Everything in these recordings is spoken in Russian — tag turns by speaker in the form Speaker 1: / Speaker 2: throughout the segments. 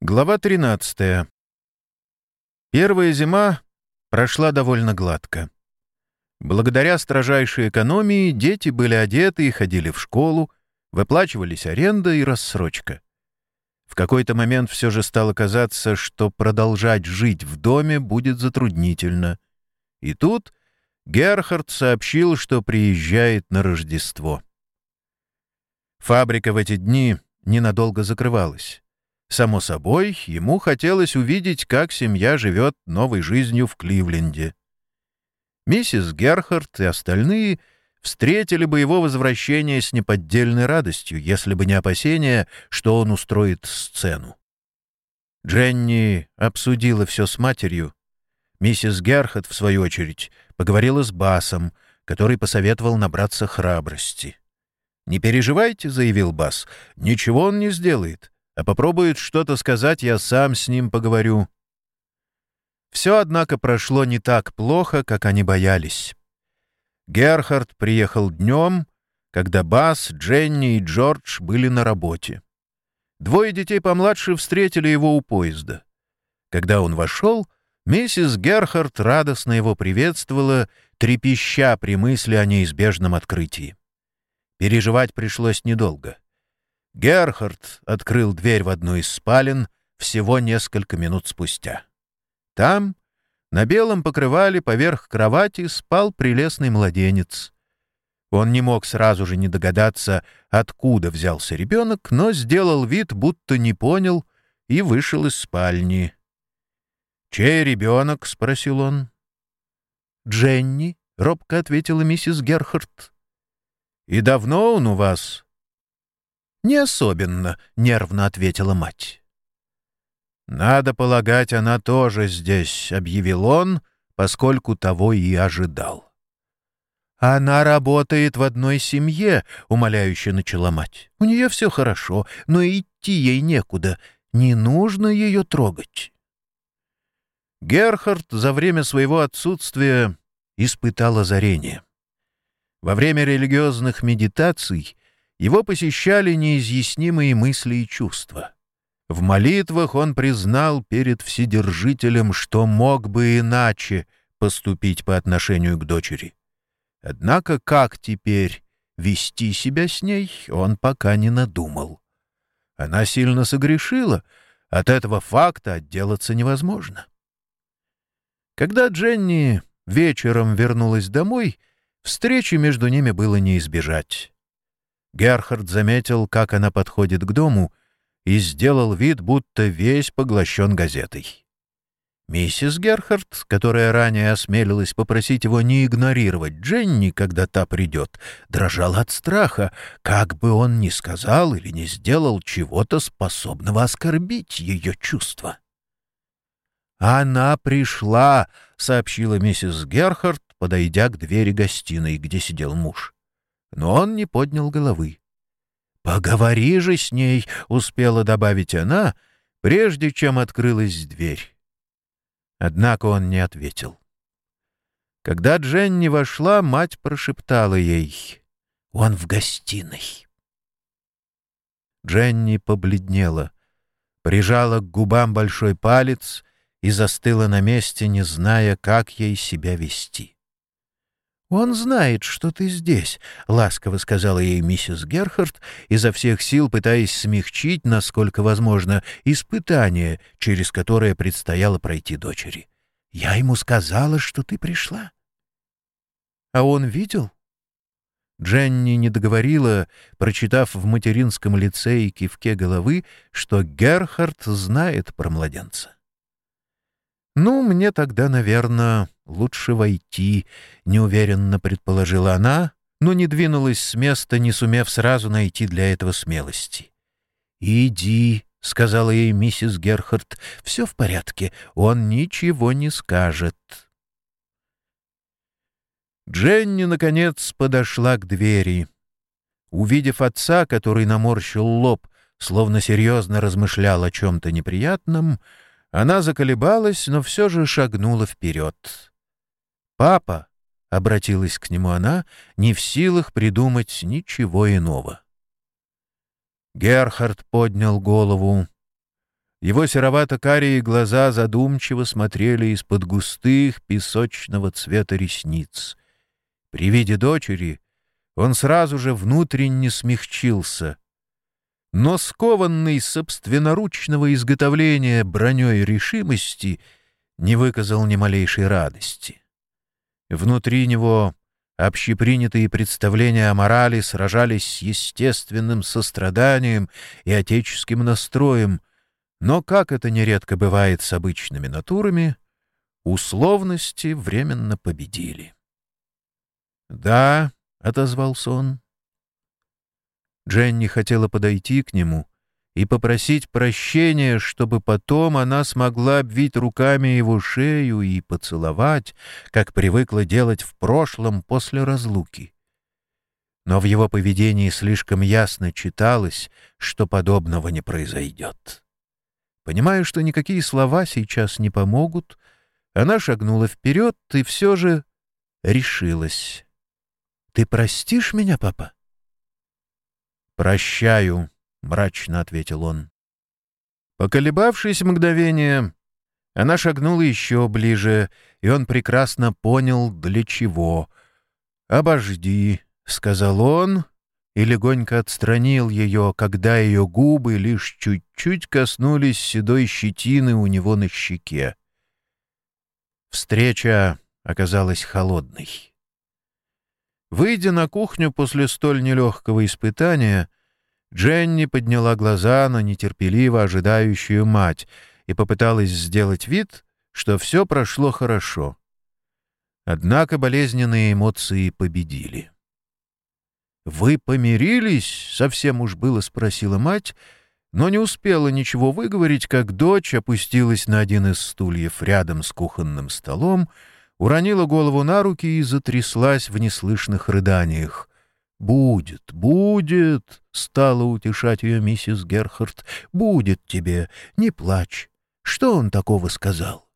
Speaker 1: Глава 13. Первая зима прошла довольно гладко. Благодаря строжайшей экономии дети были одеты и ходили в школу, выплачивались аренда и рассрочка. В какой-то момент все же стало казаться, что продолжать жить в доме будет затруднительно. И тут Герхард сообщил, что приезжает на Рождество. Фабрика в эти дни ненадолго закрывалась. Само собой, ему хотелось увидеть, как семья живет новой жизнью в Кливленде. Миссис Герхард и остальные встретили бы его возвращение с неподдельной радостью, если бы не опасение, что он устроит сцену. Дженни обсудила все с матерью. Миссис Герхард, в свою очередь, поговорила с Басом, который посоветовал набраться храбрости. «Не переживайте», — заявил Бас, — «ничего он не сделает а попробует что-то сказать, я сам с ним поговорю. Все, однако, прошло не так плохо, как они боялись. Герхард приехал днем, когда Бас, Дженни и Джордж были на работе. Двое детей помладше встретили его у поезда. Когда он вошел, миссис Герхард радостно его приветствовала, трепеща при мысли о неизбежном открытии. Переживать пришлось недолго. Герхард открыл дверь в одну из спален всего несколько минут спустя. Там, на белом покрывале поверх кровати, спал прелестный младенец. Он не мог сразу же не догадаться, откуда взялся ребенок, но сделал вид, будто не понял, и вышел из спальни. «Чей ребенок?» — спросил он. «Дженни», — робко ответила миссис Герхард. «И давно он у вас?» «Не особенно», — нервно ответила мать. «Надо полагать, она тоже здесь», — объявил он, поскольку того и ожидал. «Она работает в одной семье», — умоляюще начала мать. «У нее все хорошо, но идти ей некуда. Не нужно ее трогать». Герхард за время своего отсутствия испытал озарение. Во время религиозных медитаций его посещали неизъяснимые мысли и чувства. В молитвах он признал перед Вседержителем, что мог бы иначе поступить по отношению к дочери. Однако как теперь вести себя с ней, он пока не надумал. Она сильно согрешила, от этого факта отделаться невозможно. Когда Дженни вечером вернулась домой, встречи между ними было не избежать. Герхард заметил, как она подходит к дому, и сделал вид, будто весь поглощен газетой. Миссис Герхард, которая ранее осмелилась попросить его не игнорировать Дженни, когда та придет, дрожала от страха, как бы он ни сказал или не сделал чего-то способного оскорбить ее чувства. «Она пришла», — сообщила миссис Герхард, подойдя к двери гостиной, где сидел муж но он не поднял головы. «Поговори же с ней», — успела добавить она, прежде чем открылась дверь. Однако он не ответил. Когда Дженни вошла, мать прошептала ей «Он в гостиной». Дженни побледнела, прижала к губам большой палец и застыла на месте, не зная, как ей себя вести. «Он знает, что ты здесь», — ласково сказала ей миссис Герхард, изо всех сил пытаясь смягчить, насколько возможно, испытание, через которое предстояло пройти дочери. «Я ему сказала, что ты пришла». «А он видел?» Дженни не договорила, прочитав в материнском лице и кивке головы, что Герхард знает про младенца. «Ну, мне тогда, наверное, лучше войти», — неуверенно предположила она, но не двинулась с места, не сумев сразу найти для этого смелости. «Иди», — сказала ей миссис Герхард, — «все в порядке, он ничего не скажет». Дженни, наконец, подошла к двери. Увидев отца, который наморщил лоб, словно серьезно размышлял о чем-то неприятном, — она заколебалась, но все же шагнула вперед. «Папа!» — обратилась к нему она, не в силах придумать ничего иного. Герхард поднял голову. Его серовато-карие глаза задумчиво смотрели из-под густых песочного цвета ресниц. При виде дочери он сразу же внутренне смягчился. Но скованный собственноручного изготовления броней решимости не выказал ни малейшей радости. Внутри него общепринятые представления о морали сражались с естественным состраданием и отеческим настроем, но, как это нередко бывает с обычными натурами, условности временно победили. «Да», — отозвался он. Дженни хотела подойти к нему и попросить прощения, чтобы потом она смогла обвить руками его шею и поцеловать, как привыкла делать в прошлом после разлуки. Но в его поведении слишком ясно читалось, что подобного не произойдет. Понимая, что никакие слова сейчас не помогут, она шагнула вперед и все же решилась. «Ты простишь меня, папа?» «Прощаю», — мрачно ответил он. Поколебавшись мгновение, она шагнула еще ближе, и он прекрасно понял, для чего. «Обожди», — сказал он, и легонько отстранил ее, когда ее губы лишь чуть-чуть коснулись седой щетины у него на щеке. Встреча оказалась холодной. Выйдя на кухню после столь нелегкого испытания, Дженни подняла глаза на нетерпеливо ожидающую мать и попыталась сделать вид, что все прошло хорошо. Однако болезненные эмоции победили. «Вы помирились?» — совсем уж было спросила мать, но не успела ничего выговорить, как дочь опустилась на один из стульев рядом с кухонным столом, уронила голову на руки и затряслась в неслышных рыданиях. «Будет, будет!» — стала утешать ее миссис Герхард. «Будет тебе, не плачь. Что он такого сказал?»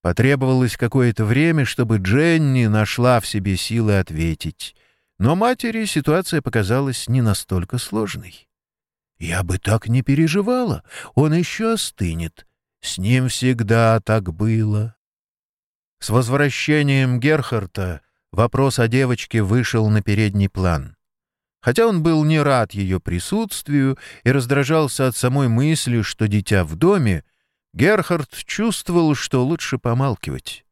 Speaker 1: Потребовалось какое-то время, чтобы Дженни нашла в себе силы ответить. Но матери ситуация показалась не настолько сложной. «Я бы так не переживала. Он еще остынет. С ним всегда так было. С возвращением Герхарта вопрос о девочке вышел на передний план. Хотя он был не рад ее присутствию и раздражался от самой мысли, что дитя в доме, Герхард чувствовал, что лучше помалкивать.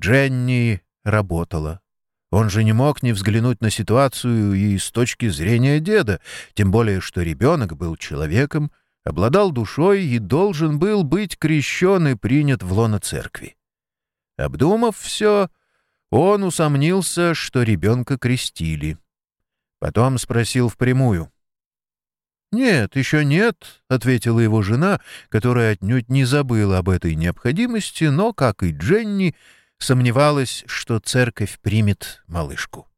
Speaker 1: Дженни работала. Он же не мог не взглянуть на ситуацию и с точки зрения деда, тем более что ребенок был человеком, обладал душой и должен был быть крещен и принят в лоно церкви. Обдумав все, он усомнился, что ребенка крестили. Потом спросил впрямую. «Нет, еще нет», — ответила его жена, которая отнюдь не забыла об этой необходимости, но, как и Дженни, сомневалась, что церковь примет малышку.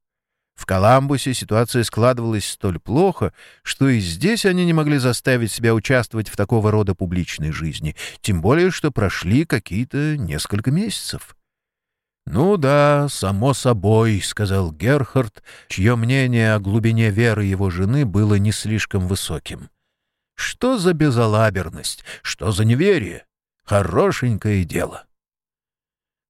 Speaker 1: В Коламбусе ситуация складывалась столь плохо, что и здесь они не могли заставить себя участвовать в такого рода публичной жизни, тем более что прошли какие-то несколько месяцев. «Ну да, само собой», — сказал Герхард, чье мнение о глубине веры его жены было не слишком высоким. «Что за безалаберность? Что за неверие? Хорошенькое дело».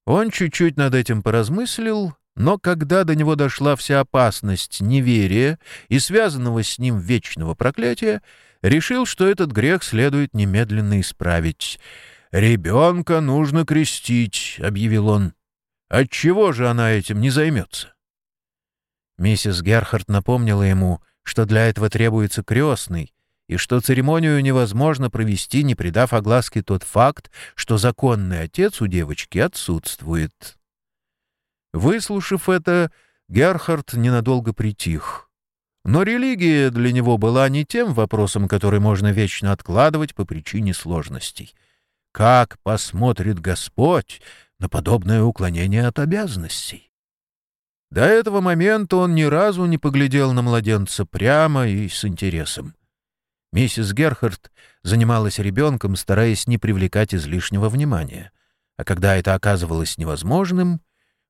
Speaker 1: Он чуть-чуть над этим поразмыслил, но когда до него дошла вся опасность неверия и связанного с ним вечного проклятия, решил, что этот грех следует немедленно исправить. «Ребенка нужно крестить», — объявил он. «Отчего же она этим не займется?» Миссис Герхард напомнила ему, что для этого требуется крестный, и что церемонию невозможно провести, не придав огласке тот факт, что законный отец у девочки отсутствует. Выслушав это, Герхард ненадолго притих. Но религия для него была не тем вопросом, который можно вечно откладывать по причине сложностей. Как посмотрит Господь на подобное уклонение от обязанностей? До этого момента он ни разу не поглядел на младенца прямо и с интересом. Миссис Герхард занималась ребенком, стараясь не привлекать излишнего внимания. А когда это оказывалось невозможным,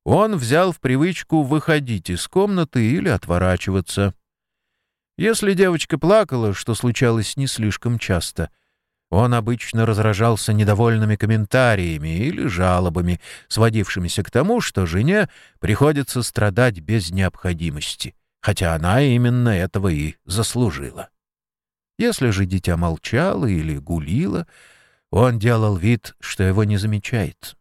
Speaker 1: он взял в привычку выходить из комнаты или отворачиваться. Если девочка плакала, что случалось не слишком часто, Он обычно разражался недовольными комментариями или жалобами, сводившимися к тому, что жене приходится страдать без необходимости, хотя она именно этого и заслужила. Если же дитя молчало или гулило, он делал вид, что его не замечает.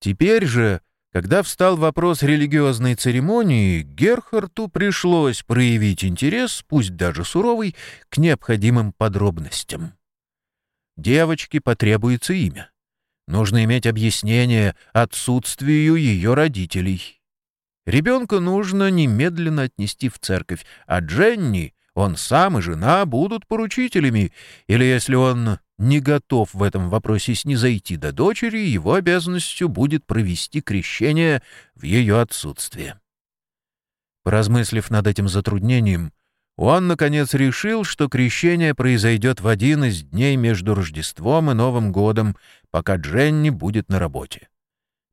Speaker 1: Теперь же, когда встал вопрос религиозной церемонии, Герхарту пришлось проявить интерес, пусть даже суровый, к необходимым подробностям. Девочке потребуется имя. Нужно иметь объяснение отсутствию ее родителей. Ребенка нужно немедленно отнести в церковь, а Дженни, он сам и жена будут поручителями, или если он не готов в этом вопросе снизойти до дочери, его обязанностью будет провести крещение в ее отсутствие. Поразмыслив над этим затруднением, он, наконец, решил, что крещение произойдет в один из дней между Рождеством и Новым годом, пока Дженни будет на работе.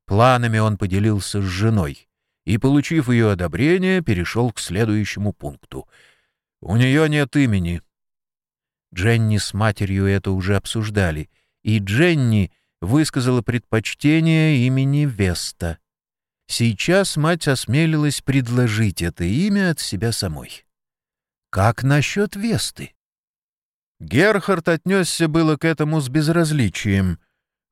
Speaker 1: Планами он поделился с женой и, получив ее одобрение, перешел к следующему пункту. «У нее нет имени». Дженни с матерью это уже обсуждали, и Дженни высказала предпочтение имени Веста. Сейчас мать осмелилась предложить это имя от себя самой. Как насчет Весты? Герхард отнесся было к этому с безразличием.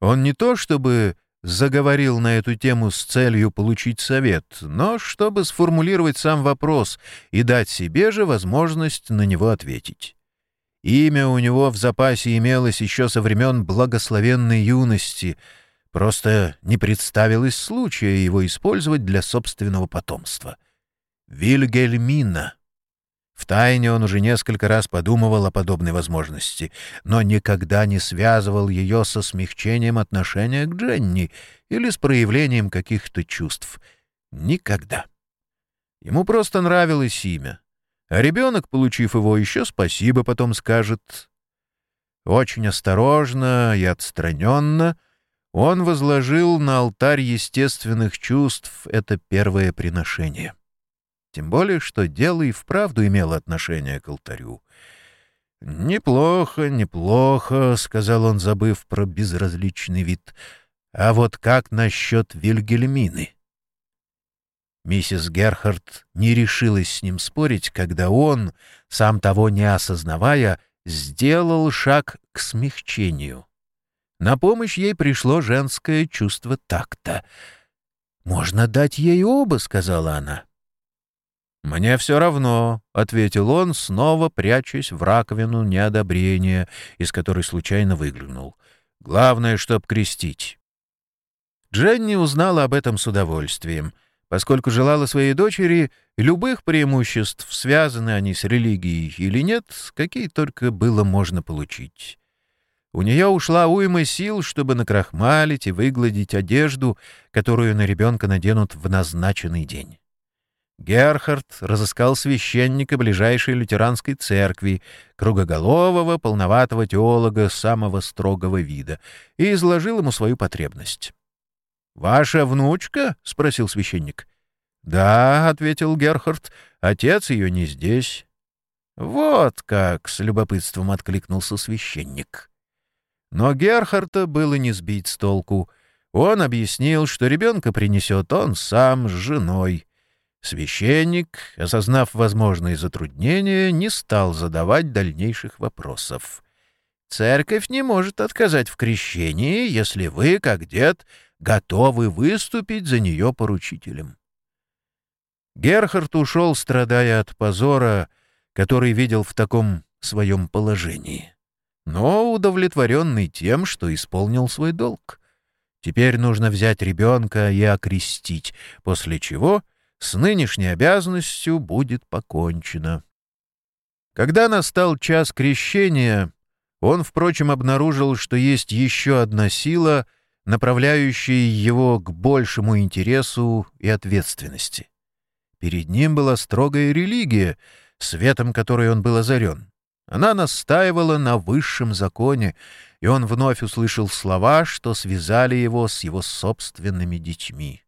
Speaker 1: Он не то чтобы заговорил на эту тему с целью получить совет, но чтобы сформулировать сам вопрос и дать себе же возможность на него ответить. Имя у него в запасе имелось еще со времен благословенной юности, просто не представилось случая его использовать для собственного потомства. Вильгельмина — Втайне он уже несколько раз подумывал о подобной возможности, но никогда не связывал ее со смягчением отношения к Дженни или с проявлением каких-то чувств. Никогда. Ему просто нравилось имя. А ребенок, получив его, еще спасибо потом скажет. Очень осторожно и отстраненно он возложил на алтарь естественных чувств это первое приношение. Тем более, что дело и вправду имело отношение к алтарю. «Неплохо, неплохо», — сказал он, забыв про безразличный вид. «А вот как насчет Вильгельмины?» Миссис Герхард не решилась с ним спорить, когда он, сам того не осознавая, сделал шаг к смягчению. На помощь ей пришло женское чувство такта. «Можно дать ей оба», — сказала она. «Мне все равно», — ответил он, снова прячась в раковину неодобрения, из которой случайно выглянул. «Главное, чтоб крестить». Дженни узнала об этом с удовольствием, поскольку желала своей дочери любых преимуществ, связаны они с религией или нет, какие только было можно получить. У нее ушла уйма сил, чтобы накрахмалить и выгладить одежду, которую на ребенка наденут в назначенный день. Герхард разыскал священника ближайшей лютеранской церкви, кругоголового, полноватого теолога самого строгого вида, и изложил ему свою потребность. «Ваша внучка?» — спросил священник. «Да», — ответил Герхард, — «отец ее не здесь». «Вот как!» — с любопытством откликнулся священник. Но Герхарда было не сбить с толку. Он объяснил, что ребенка принесет он сам с женой — Священник, осознав возможные затруднения, не стал задавать дальнейших вопросов. «Церковь не может отказать в крещении, если вы, как дед, готовы выступить за нее поручителем». Герхард ушел, страдая от позора, который видел в таком своем положении, но удовлетворенный тем, что исполнил свой долг. Теперь нужно взять ребенка и окрестить, после чего с нынешней обязанностью будет покончено. Когда настал час крещения, он, впрочем, обнаружил, что есть еще одна сила, направляющая его к большему интересу и ответственности. Перед ним была строгая религия, светом которой он был озарен. Она настаивала на высшем законе, и он вновь услышал слова, что связали его с его собственными детьми.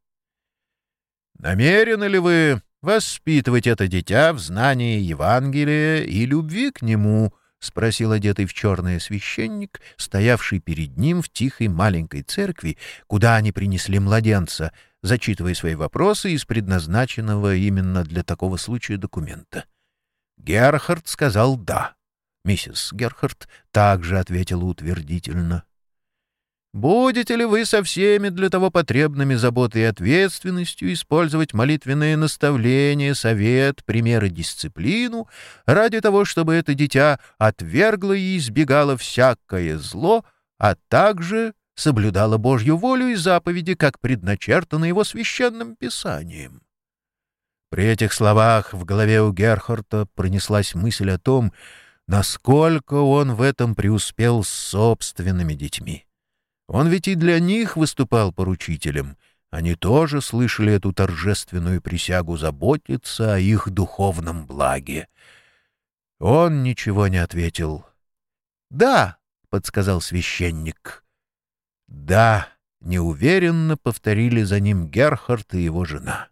Speaker 1: Намерены ли вы воспитывать это дитя в знании Евангелия и любви к нему? — спросил одетый в черное священник, стоявший перед ним в тихой маленькой церкви, куда они принесли младенца, зачитывая свои вопросы из предназначенного именно для такого случая документа. Герхард сказал «да». Миссис Герхард также ответила утвердительно. Будете ли вы со всеми для того потребными заботой и ответственностью использовать молитвенные наставления, совет, примеры, дисциплину ради того, чтобы это дитя отвергло и избегало всякое зло, а также соблюдало Божью волю и заповеди, как предначертано его священным писанием? При этих словах в голове у Герхарта пронеслась мысль о том, насколько он в этом преуспел с собственными детьми. Он ведь и для них выступал поручителем. Они тоже слышали эту торжественную присягу заботиться о их духовном благе. Он ничего не ответил. «Да», — подсказал священник. «Да», — неуверенно повторили за ним Герхард и его жена.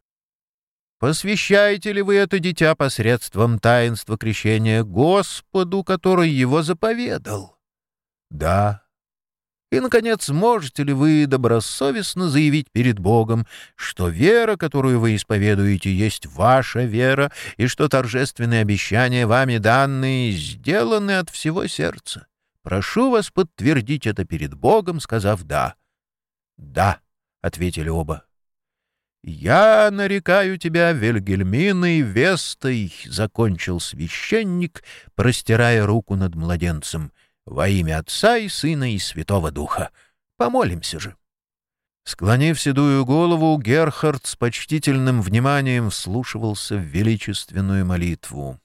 Speaker 1: «Посвящаете ли вы это дитя посредством таинства крещения Господу, который его заповедал?» «Да», и, наконец, можете ли вы добросовестно заявить перед Богом, что вера, которую вы исповедуете, есть ваша вера, и что торжественные обещания вами данные сделаны от всего сердца? Прошу вас подтвердить это перед Богом, сказав «да». «Да», — ответили оба. «Я нарекаю тебя Вельгельминой Вестой», — закончил священник, простирая руку над младенцем — во имя Отца и Сына и Святого Духа. Помолимся же. Склонив седую голову, Герхард с почтительным вниманием вслушивался в величественную молитву.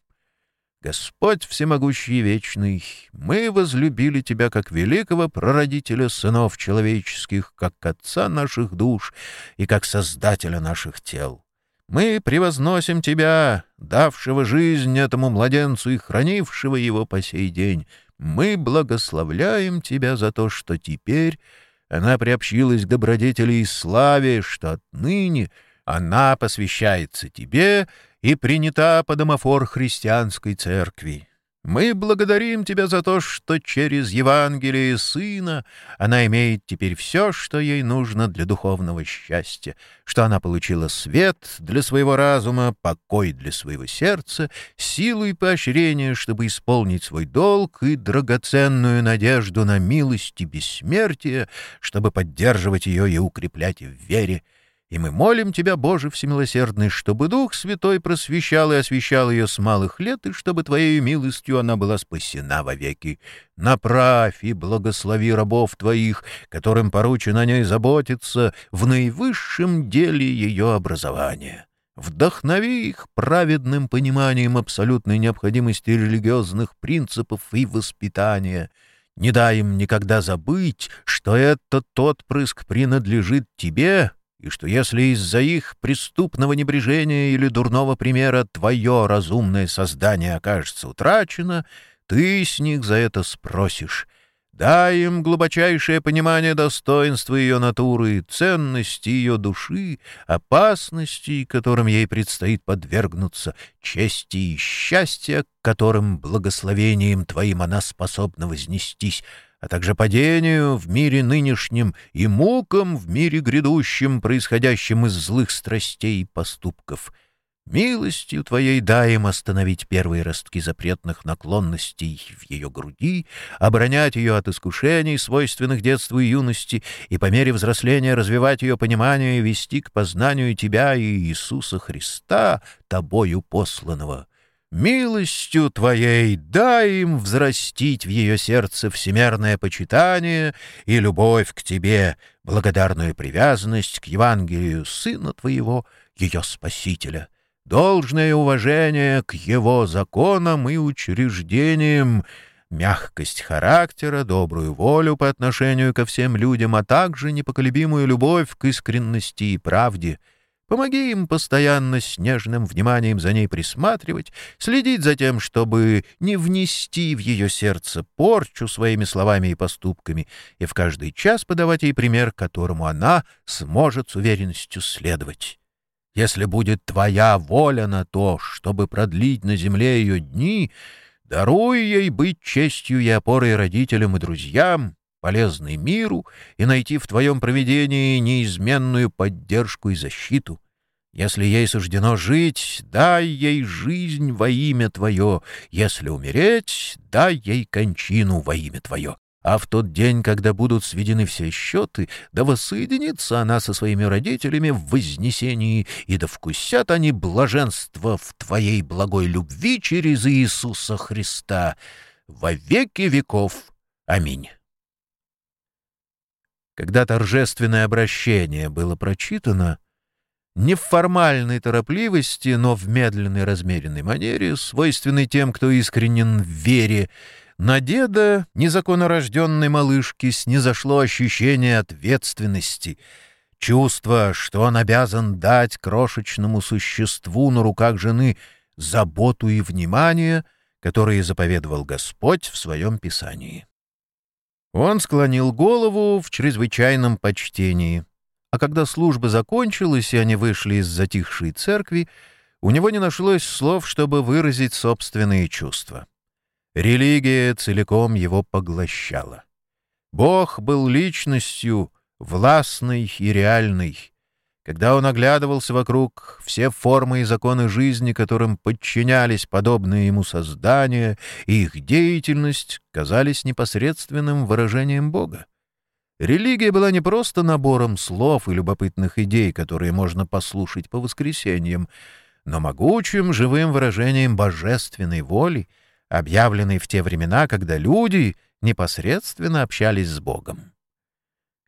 Speaker 1: «Господь всемогущий и вечный, мы возлюбили Тебя как великого прародителя сынов человеческих, как Отца наших душ и как Создателя наших тел. Мы превозносим Тебя, давшего жизнь этому младенцу и хранившего его по сей день, мы благословляем тебя за то, что теперь она приобщилась к добродетели и славе, что отныне она посвящается тебе и принята по домофор христианской церкви. Мы благодарим Тебя за то, что через Евангелие Сына она имеет теперь все, что ей нужно для духовного счастья, что она получила свет для своего разума, покой для своего сердца, силу и поощрение, чтобы исполнить свой долг и драгоценную надежду на милость и бессмертие, чтобы поддерживать ее и укреплять в вере, и мы молим Тебя, Боже Всемилосердный, чтобы Дух Святой просвещал и освещал ее с малых лет, и чтобы Твоей милостью она была спасена вовеки. Направь и благослови рабов Твоих, которым поручено о ней заботиться, в наивысшем деле ее образования. Вдохнови их праведным пониманием абсолютной необходимости религиозных принципов и воспитания — не дай им никогда забыть, что этот отпрыск принадлежит тебе и что если из-за их преступного небрежения или дурного примера твое разумное создание окажется утрачено, ты с них за это спросишь. Дай им глубочайшее понимание достоинства ее натуры, ценности ее души, опасностей, которым ей предстоит подвергнуться, чести и счастья, которым благословением твоим она способна вознестись, а также падению в мире нынешнем и мукам в мире грядущем, происходящим из злых страстей и поступков. Милостью Твоей дай им остановить первые ростки запретных наклонностей в ее груди, оборонять ее от искушений, свойственных детству и юности, и по мере взросления развивать ее понимание и вести к познанию Тебя и Иисуса Христа, Тобою посланного» Милостью Твоей дай им взрастить в ее сердце всемерное почитание и любовь к Тебе, благодарную привязанность к Евангелию Сына Твоего, ее Спасителя, должное уважение к Его законам и учреждениям, мягкость характера, добрую волю по отношению ко всем людям, а также непоколебимую любовь к искренности и правде — Помоги им постоянно с нежным вниманием за ней присматривать, следить за тем, чтобы не внести в ее сердце порчу своими словами и поступками, и в каждый час подавать ей пример, которому она сможет с уверенностью следовать. Если будет твоя воля на то, чтобы продлить на земле ее дни, Даруй ей быть честью и опорой родителям и друзьям, полезной миру и найти в твоем проведении неизменную поддержку и защиту. Если ей суждено жить, дай ей жизнь во имя Твое. Если умереть, дай ей кончину во имя Твое. А в тот день, когда будут сведены все счеты, да воссоединится она со своими родителями в вознесении, и да вкусят они блаженство в Твоей благой любви через Иисуса Христа во веки веков. Аминь. Когда торжественное обращение было прочитано, не в формальной торопливости, но в медленной размеренной манере, свойственной тем, кто искренен в вере, на деда, незаконнорожденной малышки, снизошло ощущение ответственности, чувство, что он обязан дать крошечному существу на руках жены заботу и внимание, которые заповедовал Господь в своем Писании. Он склонил голову в чрезвычайном почтении — а когда служба закончилась, и они вышли из затихшей церкви, у него не нашлось слов, чтобы выразить собственные чувства. Религия целиком его поглощала. Бог был личностью, властной и реальной. Когда он оглядывался вокруг, все формы и законы жизни, которым подчинялись подобные ему создания, и их деятельность казались непосредственным выражением Бога. Религия была не просто набором слов и любопытных идей, которые можно послушать по воскресеньям, но могучим живым выражением божественной воли, объявленной в те времена, когда люди непосредственно общались с Богом.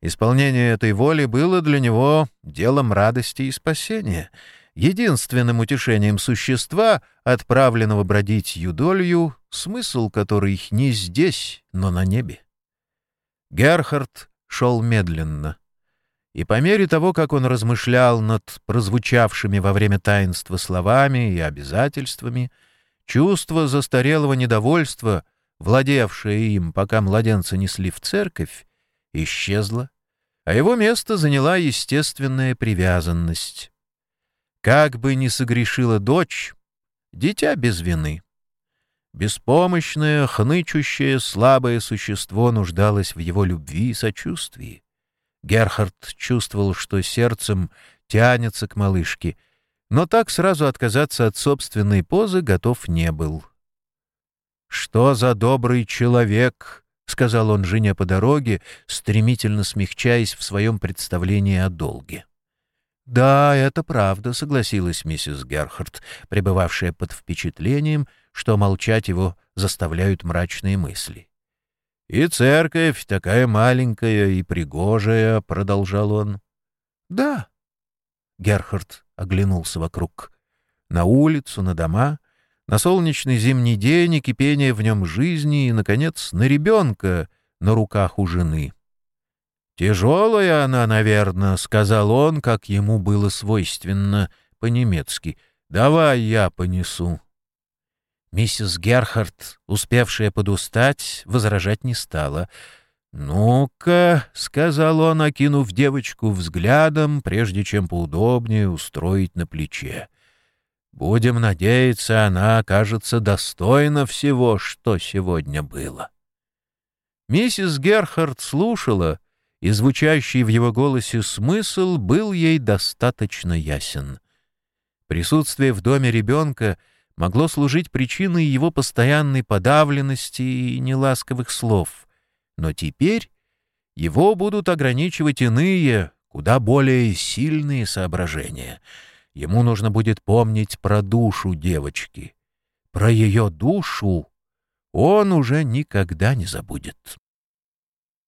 Speaker 1: Исполнение этой воли было для него делом радости и спасения, единственным утешением существа, отправленного бродить юдолью, смысл которой не здесь, но на небе. Герхард шел медленно. И по мере того, как он размышлял над прозвучавшими во время таинства словами и обязательствами, чувство застарелого недовольства, владевшее им, пока младенца несли в церковь, исчезло, а его место заняла естественная привязанность. Как бы ни согрешила дочь, дитя без вины — Беспомощное, хнычущее, слабое существо нуждалось в его любви и сочувствии. Герхард чувствовал, что сердцем тянется к малышке, но так сразу отказаться от собственной позы готов не был. «Что за добрый человек!» — сказал он жене по дороге, стремительно смягчаясь в своем представлении о долге. «Да, это правда», — согласилась миссис Герхард, пребывавшая под впечатлением, что молчать его заставляют мрачные мысли. «И церковь такая маленькая и пригожая», — продолжал он. «Да». Герхард оглянулся вокруг. На улицу, на дома, на солнечный зимний день и кипение в нем жизни и, наконец, на ребенка на руках у жены. «Тяжелая она, наверное», — сказал он, как ему было свойственно по-немецки. «Давай я понесу». Миссис Герхард, успевшая подустать, возражать не стала. «Ну-ка», — сказал он, окинув девочку взглядом, прежде чем поудобнее устроить на плече. «Будем надеяться, она окажется достойна всего, что сегодня было». Миссис Герхард слушала, и звучащий в его голосе смысл был ей достаточно ясен. Присутствие в доме ребенка — могло служить причиной его постоянной подавленности и неласковых слов. Но теперь его будут ограничивать иные, куда более сильные соображения. Ему нужно будет помнить про душу девочки. Про ее душу он уже никогда не забудет.